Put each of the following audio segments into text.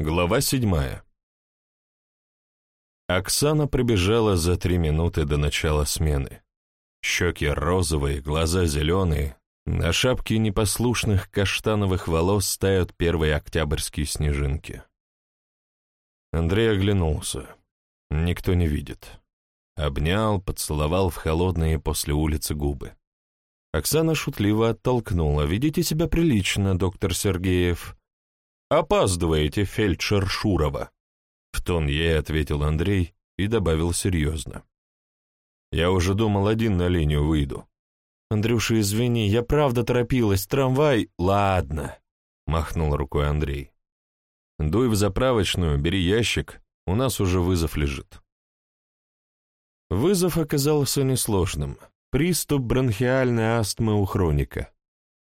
Глава седьмая. Оксана прибежала за три минуты до начала смены. Щеки розовые, глаза зеленые, на шапке непослушных каштановых волос стают первые октябрьские снежинки. Андрей оглянулся. Никто не видит. Обнял, поцеловал в холодные после улицы губы. Оксана шутливо оттолкнула. «Ведите себя прилично, доктор Сергеев. «Опаздываете, фельдшер Шурова», — в тон ей ответил Андрей и добавил серьезно. «Я уже думал, один на линию выйду». «Андрюша, извини, я правда торопилась, трамвай...» «Ладно», — махнул рукой Андрей. «Дуй в заправочную, бери ящик, у нас уже вызов лежит». Вызов оказался несложным. Приступ бронхиальной астмы у хроника.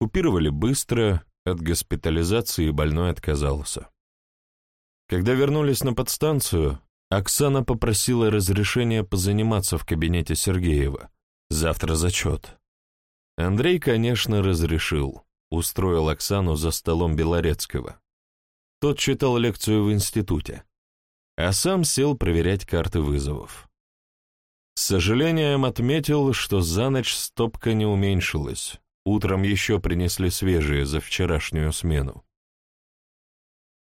Купировали быстро, от госпитализации больной отказался. Когда вернулись на подстанцию, Оксана попросила разрешения позаниматься в кабинете Сергеева. Завтра зачет. Андрей, конечно, разрешил. Устроил Оксану за столом Белорецкого. Тот читал лекцию в институте. А сам сел проверять карты вызовов. С сожалением отметил, что за ночь стопка не уменьшилась. Утром еще принесли свежие за вчерашнюю смену.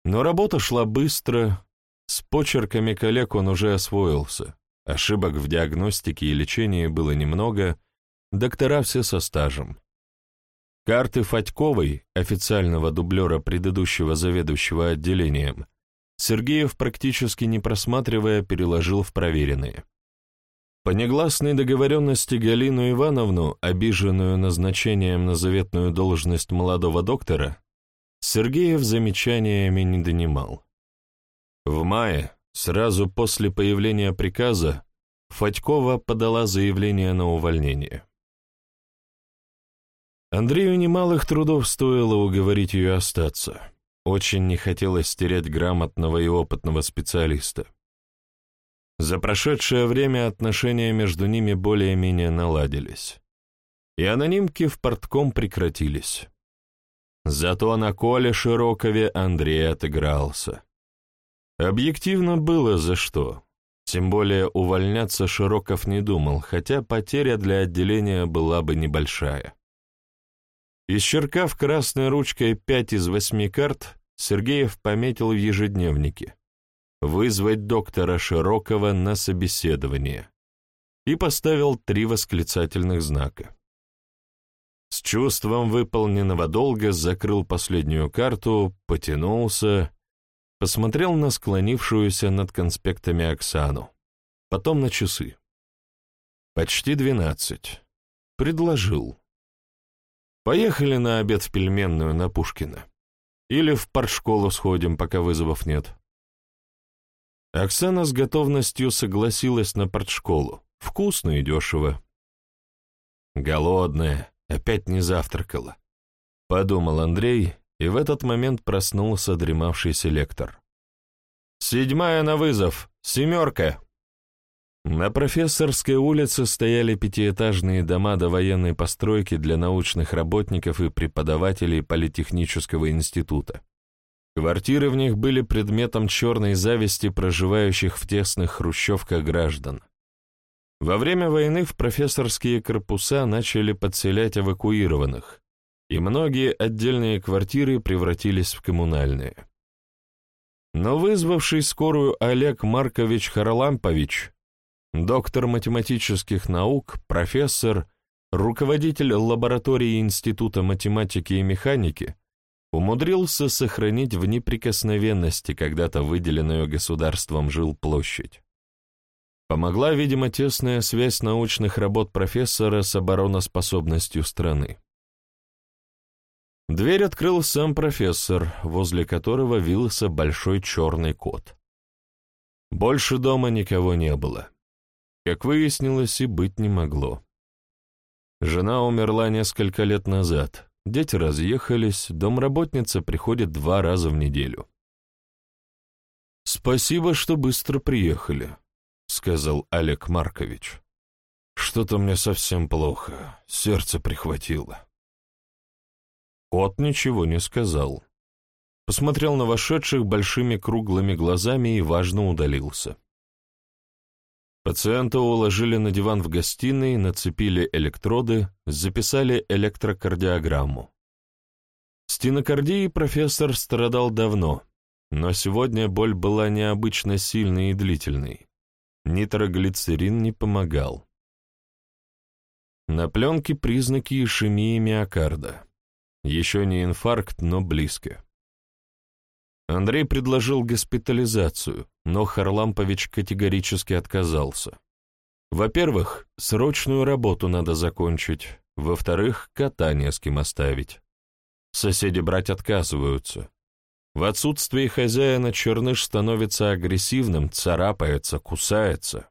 Но работа шла быстро, с почерками коллег он уже освоился. Ошибок в диагностике и лечении было немного, доктора все со стажем. Карты Фатьковой, официального дублера предыдущего заведующего отделением, Сергеев практически не просматривая переложил в проверенные. По негласной договоренности Галину Ивановну, обиженную назначением на заветную должность молодого доктора, Сергеев замечаниями не донимал. В мае, сразу после появления приказа, Фатькова подала заявление на увольнение. Андрею немалых трудов стоило уговорить ее остаться. Очень не хотелось терять грамотного и опытного специалиста. За прошедшее время отношения между ними более-менее наладились. И анонимки в портком прекратились. Зато на Коле Широкове Андрей отыгрался. Объективно было за что. Тем более увольняться Широков не думал, хотя потеря для отделения была бы небольшая. Исчеркав красной ручкой пять из восьми карт, Сергеев пометил в ежедневнике вызвать доктора Широкого на собеседование и поставил три восклицательных знака. С чувством выполненного долга закрыл последнюю карту, потянулся, посмотрел на склонившуюся над конспектами Оксану, потом на часы. Почти двенадцать. Предложил. Поехали на обед в пельменную на Пушкина. Или в партшколу сходим, пока вызовов нет. Оксана с готовностью согласилась на партшколу. Вкусно и дешево. Голодная, опять не завтракала. Подумал Андрей, и в этот момент проснулся дремавший лектор. «Седьмая на вызов! Семерка!» На профессорской улице стояли пятиэтажные дома до военной постройки для научных работников и преподавателей Политехнического института. Квартиры в них были предметом черной зависти проживающих в тесных хрущевках граждан. Во время войны в профессорские корпуса начали подселять эвакуированных, и многие отдельные квартиры превратились в коммунальные. Но вызвавший скорую Олег Маркович Харлампович, доктор математических наук, профессор, руководитель лаборатории Института математики и механики, умудрился сохранить в неприкосновенности когда-то выделенную государством жилплощадь. Помогла, видимо, тесная связь научных работ профессора с обороноспособностью страны. Дверь открыл сам профессор, возле которого вился большой черный кот. Больше дома никого не было. Как выяснилось, и быть не могло. Жена умерла несколько лет назад, Дети разъехались, домработница приходит два раза в неделю. «Спасибо, что быстро приехали», — сказал Олег Маркович. «Что-то мне совсем плохо, сердце прихватило». Кот ничего не сказал. посмотрел на вошедших большими круглыми глазами и важно удалился. Пациента уложили на диван в гостиной, нацепили электроды, записали электрокардиограмму. Стенокардией профессор страдал давно, но сегодня боль была необычно сильной и длительной. Нитроглицерин не помогал. На пленке признаки ишемии миокарда. Еще не инфаркт, но близко. Андрей предложил госпитализацию, но Харлампович категорически отказался. Во-первых, срочную работу надо закончить. Во-вторых, катание с кем оставить. Соседи брать отказываются. В отсутствие хозяина черныш становится агрессивным, царапается, кусается.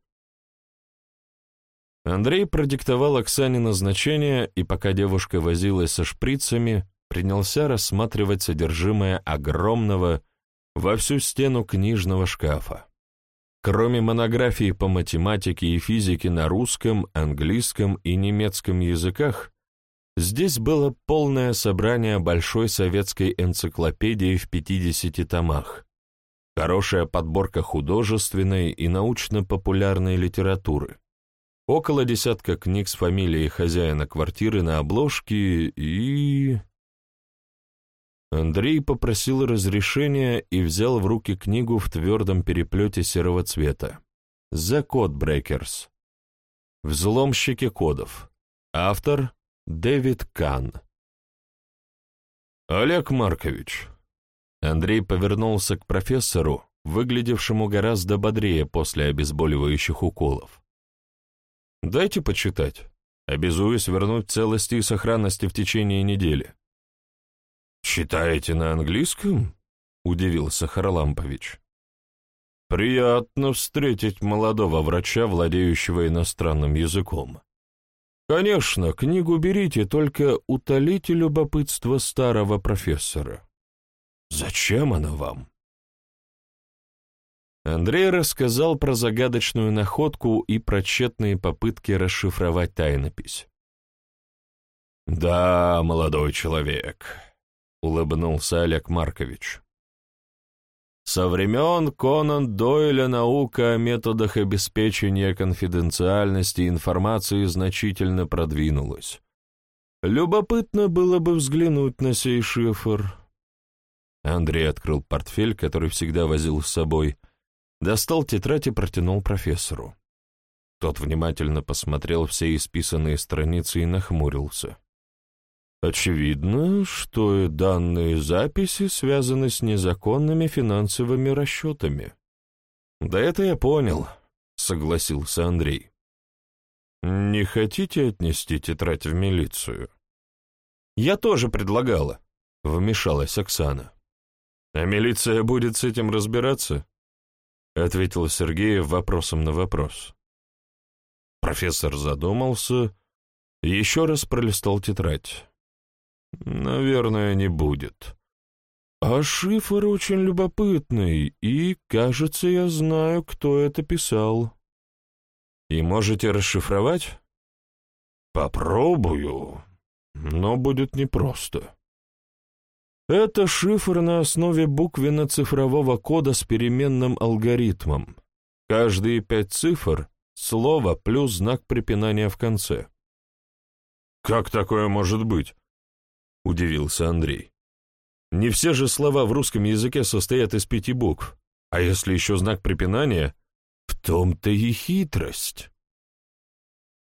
Андрей продиктовал Оксане назначение, и пока девушка возилась со шприцами, принялся рассматривать содержимое огромного во всю стену книжного шкафа. Кроме монографий по математике и физике на русском, английском и немецком языках, здесь было полное собрание большой советской энциклопедии в 50 томах, хорошая подборка художественной и научно-популярной литературы, около десятка книг с фамилией хозяина квартиры на обложке и... Андрей попросил разрешения и взял в руки книгу в твердом переплете серого цвета. «The Code Breakers». «Взломщики кодов». Автор — Дэвид Кан. «Олег Маркович». Андрей повернулся к профессору, выглядевшему гораздо бодрее после обезболивающих уколов. «Дайте почитать. Обязуюсь вернуть целости и сохранности в течение недели». «Читаете на английском?» — удивился Харлампович. «Приятно встретить молодого врача, владеющего иностранным языком. Конечно, книгу берите, только утолите любопытство старого профессора. Зачем она вам?» Андрей рассказал про загадочную находку и про тщетные попытки расшифровать тайнопись. «Да, молодой человек», улыбнулся Олег Маркович. Со времен Конан Дойля наука о методах обеспечения конфиденциальности информации значительно продвинулась. Любопытно было бы взглянуть на сей шифр. Андрей открыл портфель, который всегда возил с собой, достал тетрадь и протянул профессору. Тот внимательно посмотрел все исписанные страницы и нахмурился. Очевидно, что данные записи связаны с незаконными финансовыми расчетами. Да это я понял, согласился Андрей. Не хотите отнести тетрадь в милицию? Я тоже предлагала, вмешалась Оксана. А милиция будет с этим разбираться? ответил Сергеев вопросом на вопрос. Профессор задумался, еще раз пролистал тетрадь. Наверное, не будет. А шифр очень любопытный, и, кажется, я знаю, кто это писал. И можете расшифровать? Попробую, но будет непросто. Это шифр на основе буквенно-цифрового кода с переменным алгоритмом. Каждые пять цифр — слово плюс знак препинания в конце. Как такое может быть? — удивился Андрей. «Не все же слова в русском языке состоят из пяти букв, а если еще знак препинания, в том-то и хитрость».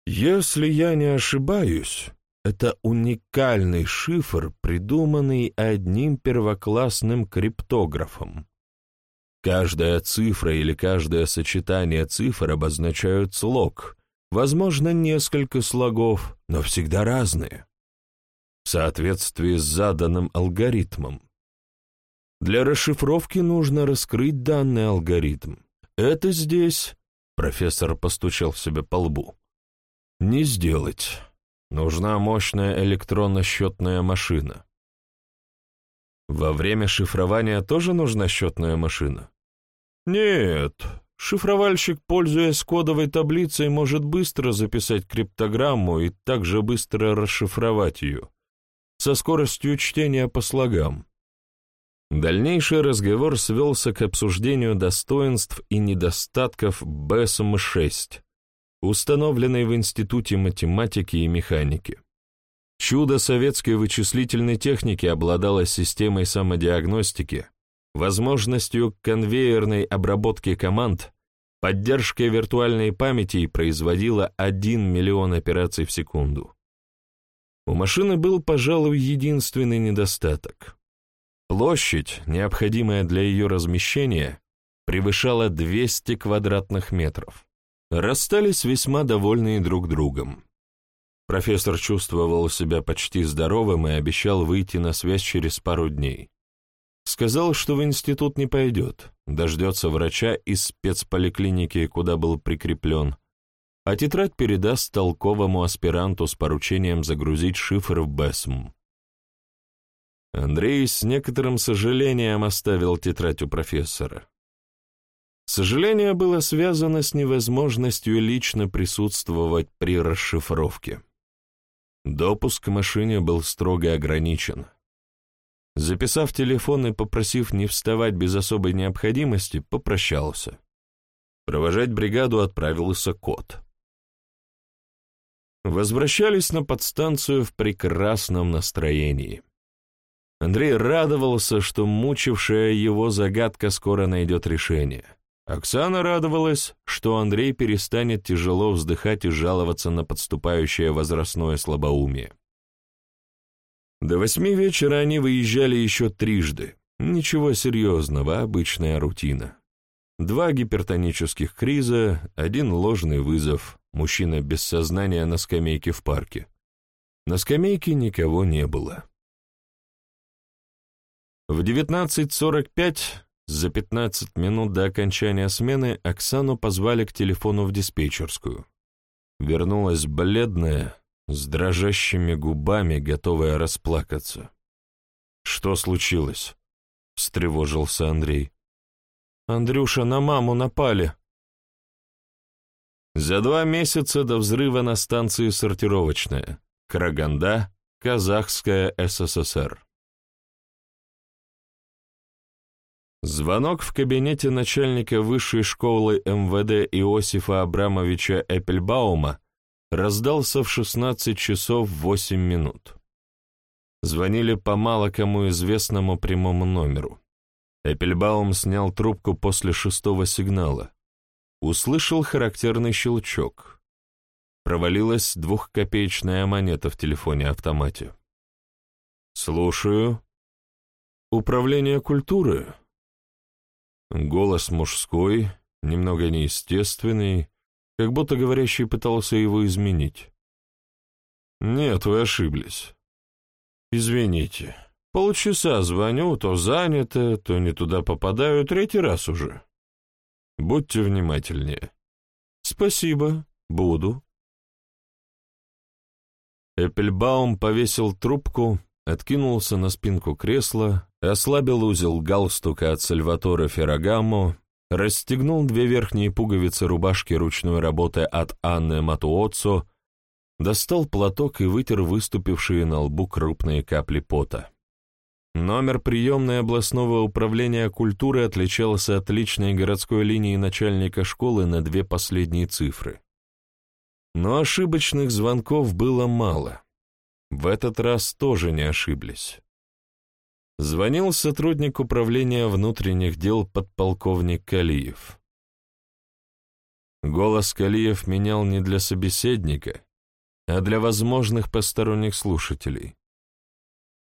«Если я не ошибаюсь, это уникальный шифр, придуманный одним первоклассным криптографом. Каждая цифра или каждое сочетание цифр обозначают слог, возможно, несколько слогов, но всегда разные в соответствии с заданным алгоритмом. Для расшифровки нужно раскрыть данный алгоритм. Это здесь, профессор постучал себе по лбу, не сделать. Нужна мощная электронно-счетная машина. Во время шифрования тоже нужна счетная машина? Нет, шифровальщик, пользуясь кодовой таблицей, может быстро записать криптограмму и также быстро расшифровать ее со скоростью чтения по слогам. Дальнейший разговор свелся к обсуждению достоинств и недостатков БСМ-6, установленной в Институте математики и механики. Чудо советской вычислительной техники обладало системой самодиагностики, возможностью конвейерной обработки команд, поддержкой виртуальной памяти и производила 1 миллион операций в секунду. У машины был, пожалуй, единственный недостаток. Площадь, необходимая для ее размещения, превышала 200 квадратных метров. Расстались весьма довольные друг другом. Профессор чувствовал себя почти здоровым и обещал выйти на связь через пару дней. Сказал, что в институт не пойдет, дождется врача из спецполиклиники, куда был прикреплен, а тетрадь передаст толковому аспиранту с поручением загрузить шифр в БЭСМ. Андрей с некоторым сожалением оставил тетрадь у профессора. Сожаление было связано с невозможностью лично присутствовать при расшифровке. Допуск к машине был строго ограничен. Записав телефон и попросив не вставать без особой необходимости, попрощался. Провожать бригаду отправился кот. Возвращались на подстанцию в прекрасном настроении. Андрей радовался, что мучившая его загадка скоро найдет решение. Оксана радовалась, что Андрей перестанет тяжело вздыхать и жаловаться на подступающее возрастное слабоумие. До восьми вечера они выезжали еще трижды. Ничего серьезного, обычная рутина. Два гипертонических криза, один ложный вызов, мужчина без сознания на скамейке в парке. На скамейке никого не было. В 19.45, за 15 минут до окончания смены, Оксану позвали к телефону в диспетчерскую. Вернулась бледная, с дрожащими губами, готовая расплакаться. «Что случилось?» — встревожился Андрей. «Андрюша, на маму напали!» За два месяца до взрыва на станции сортировочная. Караганда, Казахская СССР. Звонок в кабинете начальника высшей школы МВД Иосифа Абрамовича Эппельбаума раздался в 16 часов 8 минут. Звонили по мало кому известному прямому номеру. Эппельбаум снял трубку после шестого сигнала. Услышал характерный щелчок. Провалилась двухкопеечная монета в телефоне-автомате. «Слушаю. Управление культуры?» Голос мужской, немного неестественный, как будто говорящий пытался его изменить. «Нет, вы ошиблись. Извините. Полчаса звоню, то занято, то не туда попадаю, третий раз уже. Будьте внимательнее». «Спасибо, буду». Эппельбаум повесил трубку, откинулся на спинку кресла, ослабил узел галстука от Сальватора Феррагамо расстегнул две верхние пуговицы рубашки ручной работы от Анны Матуоццо, достал платок и вытер выступившие на лбу крупные капли пота. Номер приемной областного управления культуры отличался от личной городской линии начальника школы на две последние цифры. Но ошибочных звонков было мало. В этот раз тоже не ошиблись. Звонил сотрудник управления внутренних дел подполковник Калиев. Голос Калиев менял не для собеседника, а для возможных посторонних слушателей.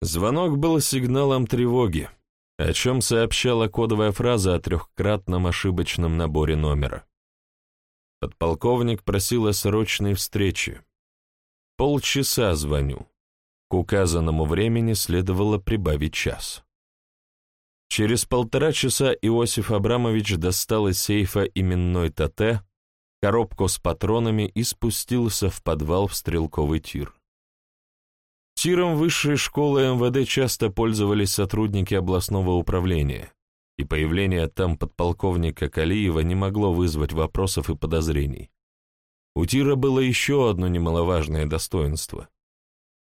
Звонок был сигналом тревоги, о чем сообщала кодовая фраза о трехкратном ошибочном наборе номера. Подполковник просил о срочной встрече. Полчаса звоню. К указанному времени следовало прибавить час. Через полтора часа Иосиф Абрамович достал из сейфа именной ТТ, коробку с патронами и спустился в подвал в стрелковый тир. Тиром высшей школы МВД часто пользовались сотрудники областного управления, и появление там подполковника Калиева не могло вызвать вопросов и подозрений. У Тира было еще одно немаловажное достоинство.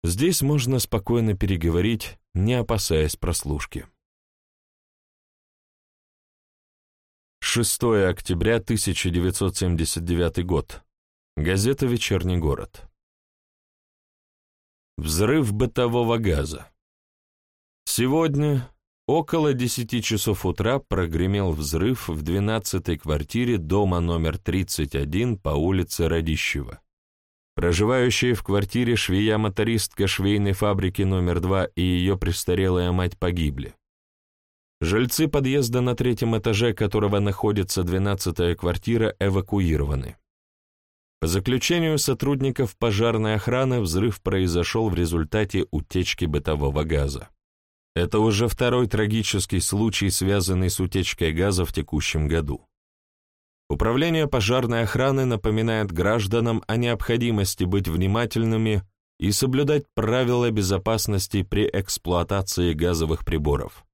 Здесь можно спокойно переговорить, не опасаясь прослушки. 6 октября 1979 год. Газета «Вечерний город». Взрыв бытового газа. Сегодня, около 10 часов утра, прогремел взрыв в 12-й квартире дома номер 31 по улице Радищева. Проживающая в квартире швея-мотористка швейной фабрики номер 2 и ее престарелая мать погибли. Жильцы подъезда на третьем этаже, которого находится 12-я квартира, эвакуированы. По заключению сотрудников пожарной охраны, взрыв произошел в результате утечки бытового газа. Это уже второй трагический случай, связанный с утечкой газа в текущем году. Управление пожарной охраны напоминает гражданам о необходимости быть внимательными и соблюдать правила безопасности при эксплуатации газовых приборов.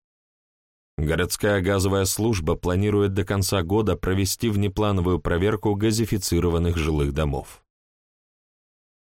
Городская газовая служба планирует до конца года провести внеплановую проверку газифицированных жилых домов.